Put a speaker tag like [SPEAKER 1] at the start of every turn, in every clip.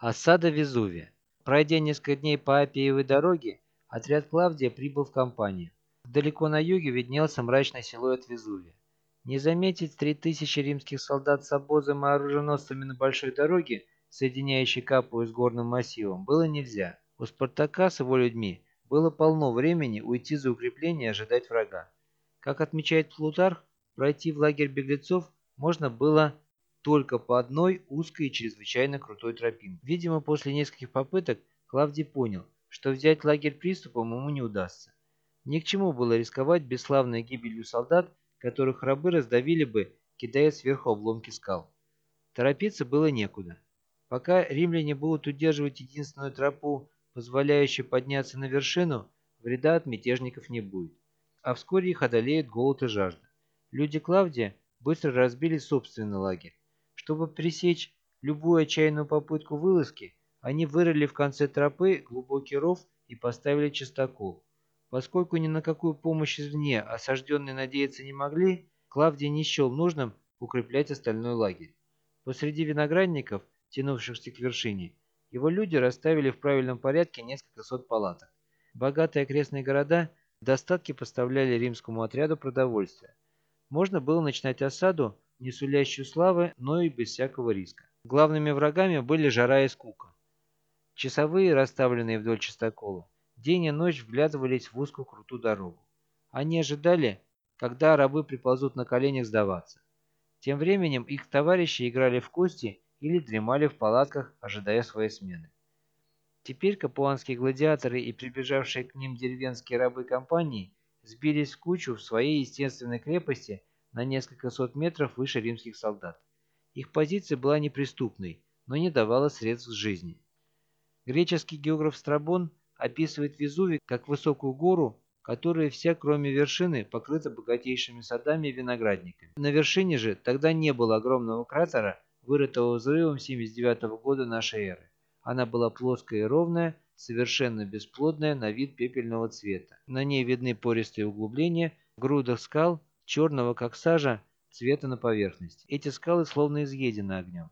[SPEAKER 1] Осада Везувия. Пройдя несколько дней по Апиевой дороге, отряд Клавдия прибыл в компанию. Далеко на юге виднелся мрачный силуэт Везувия. Не заметить три тысячи римских солдат с обозом и оруженосцами на большой дороге, соединяющей Капую с горным массивом, было нельзя. У Спартака с его людьми было полно времени уйти за укрепление и ожидать врага. Как отмечает Плутарх, пройти в лагерь беглецов можно было только по одной узкой и чрезвычайно крутой тропинке. Видимо, после нескольких попыток Клавдий понял, что взять лагерь приступом ему не удастся. Ни к чему было рисковать бесславной гибелью солдат, которых рабы раздавили бы, кидая сверху обломки скал. Торопиться было некуда. Пока римляне будут удерживать единственную тропу, позволяющую подняться на вершину, вреда от мятежников не будет. А вскоре их одолеют голод и жажда. Люди Клавдия быстро разбили собственный лагерь. Чтобы пресечь любую отчаянную попытку вылазки, они вырыли в конце тропы глубокий ров и поставили частокол. Поскольку ни на какую помощь извне осажденные надеяться не могли, Клавдий не счел нужным укреплять остальной лагерь. Посреди виноградников, тянувшихся к вершине, его люди расставили в правильном порядке несколько сот палаток. Богатые окрестные города в достатке поставляли римскому отряду продовольствие. Можно было начинать осаду не сулящую славы, но и без всякого риска. Главными врагами были жара и скука. Часовые, расставленные вдоль частокола, день и ночь вглядывались в узкую крутую дорогу. Они ожидали, когда рабы приползут на коленях сдаваться. Тем временем их товарищи играли в кости или дремали в палатках, ожидая своей смены. Теперь капуанские гладиаторы и прибежавшие к ним деревенские рабы компании сбились в кучу в своей естественной крепости на несколько сот метров выше римских солдат. Их позиция была неприступной, но не давала средств жизни. Греческий географ Страбон описывает Везувий как высокую гору, которая вся, кроме вершины, покрыта богатейшими садами и виноградниками. На вершине же тогда не было огромного кратера, вырытого взрывом 79 -го года нашей эры. Она была плоская и ровная, совершенно бесплодная, на вид пепельного цвета. На ней видны пористые углубления, груда скал, черного как сажа, цвета на поверхности. Эти скалы словно изъедены огнем.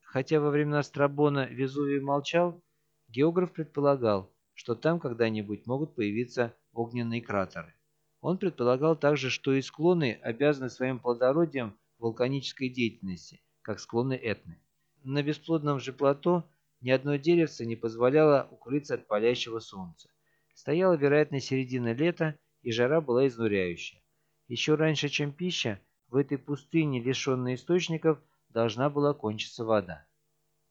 [SPEAKER 1] Хотя во времена Страбона Везувий молчал, географ предполагал, что там когда-нибудь могут появиться огненные кратеры. Он предполагал также, что и склоны обязаны своим плодородием вулканической деятельности, как склоны Этны. На бесплодном же плато ни одно деревце не позволяло укрыться от палящего солнца. Стояла, вероятно, середина лета, и жара была изнуряющая. Еще раньше, чем пища, в этой пустыне, лишенной источников, должна была кончиться вода.